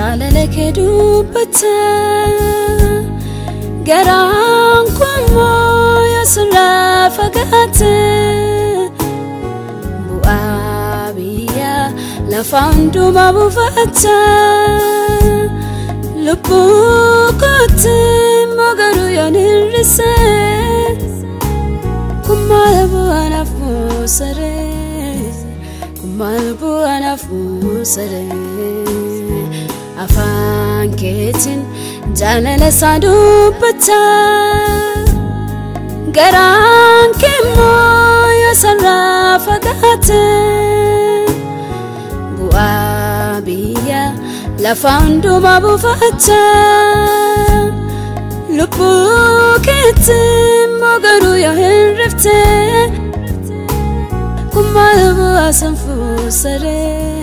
ጃለለክ ሄዱበት ገራን ቆሞ የስራ ፈጋት ቡአብያ ለፋንዱ ማቡፈት ልቡ ኮት ሞገዱ የንርሰ ኩማል ቡአናፍ ሙሰረ ኩማል ቡአናፍ ሙሰረ afaan keetiin jaalala isaa dubbata garaan keemmoo yoosarraa fagaate bu'aa biyya lafa hundumaa buufata lubbuu keetiin moogaruu yoo hin riftee kummaa bu'aa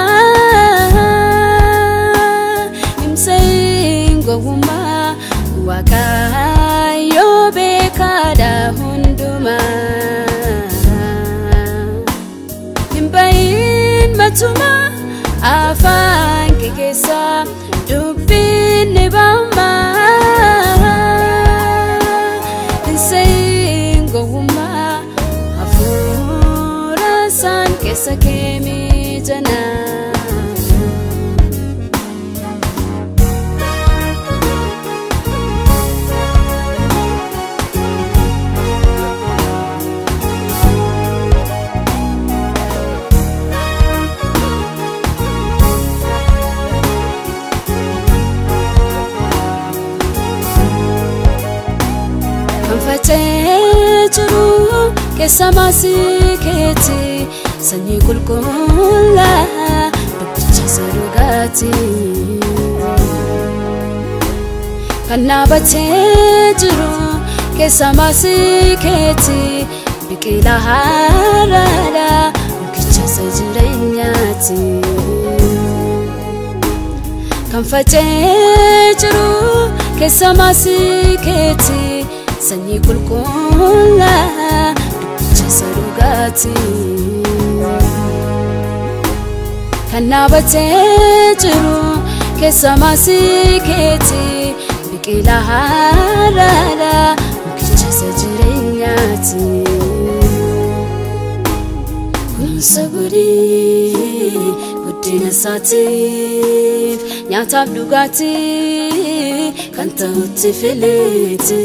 벌써 개미잖아 주로 개싸마스 개지 산이 굴고 올라 벚꽃이 서로 가지 갔나봐 제주로 개사마스케지 비키다 하라라 귀찮서 지랬냐지 간파 제주로 개사마스케지 산이 굴고 올라 서로 가지 के खाना बचे चुरुमा सिक्छ guddina isaatiif nyaataaf dhugaatii kan ta'utti fileeti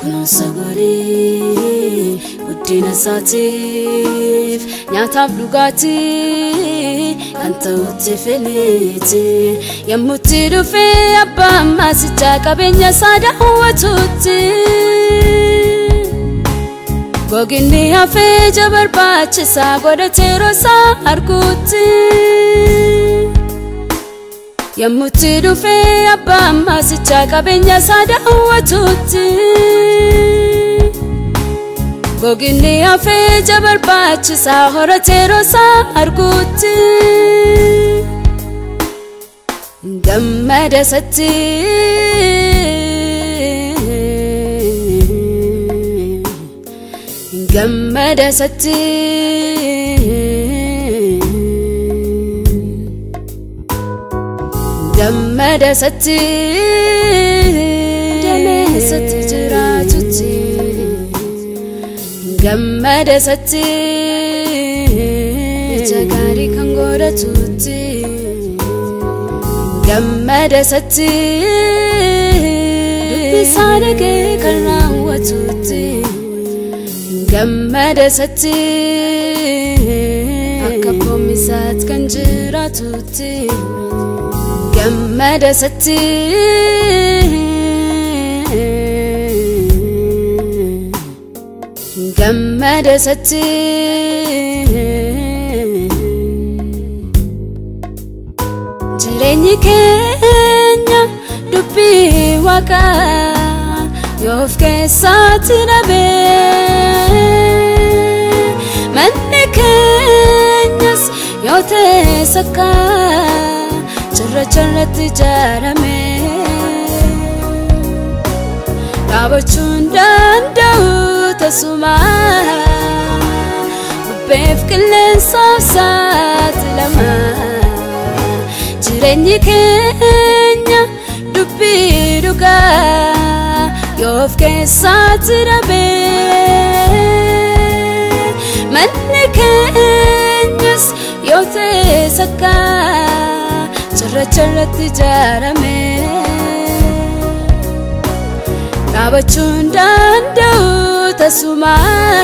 kunuunsa godhee guddina isaatiif nyaataaf dhugaatii kan ta'utti fileeti yommutti dhufee abbaan maasichaa qabeenya isaa daawwatutti. Goginni hafee jabarbaachisa godhateeroo isaa arguutti. የምትዱፌ አባማ ስቻ ቀበኛ ሳዳወቱት ጎግኔ አፌ ጀበርባችሳ ሆረቴሮሳ አርጉት ገመደሰት ገመደሰት መደሰት ደመሰት ጅራቱት ገመደሰት ጀጋሪ ከንጎረቱት ገመደሰት ሳደገ ከናወቱት ገመደሰት akka koomisaat kan ጀመረ ስት ጀመረ ስት ጅሬኝ ኬኛ ዱቢ ዋቃ የወፍ ከሳት cirra charratti ijaarame dhaabachuun danda'u tasuma bubbeef qilleensaaf saaxilama jireenyi keenya dubbii dhugaa yoof keessaatti dhabe manni keenyas yoo ta'e sakkaa. cirracha irratti ijaarame dhaabachuun danda'u tasumaa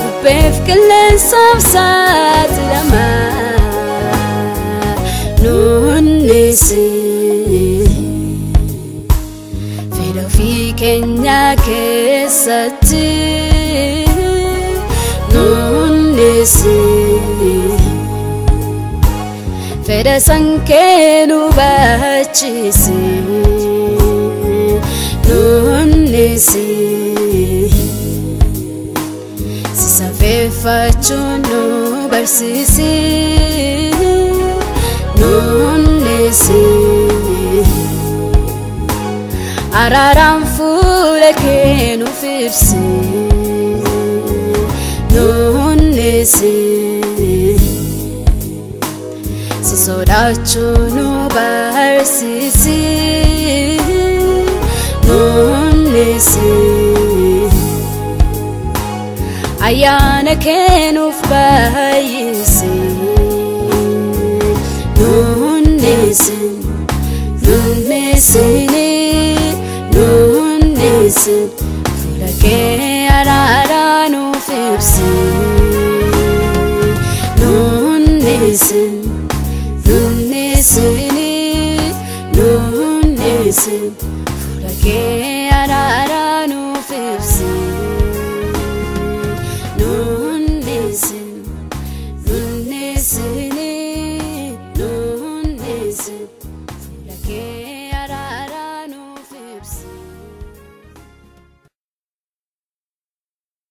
bubbeef qilleensaaf saaxilama nuunnis fedha ofii keenya keessatti. fedha sankee nu baachisi nuunnisi si safeeffachuun nu barsisi nuunnisi araaraan fuula keenu nuuf ibsi Soracunu barsisi Nunnesi Ayana kenuf bayisi Nunnesin Nunnesini Nunnesin Fulake arara nufipsin Nunnesin ून् के अरा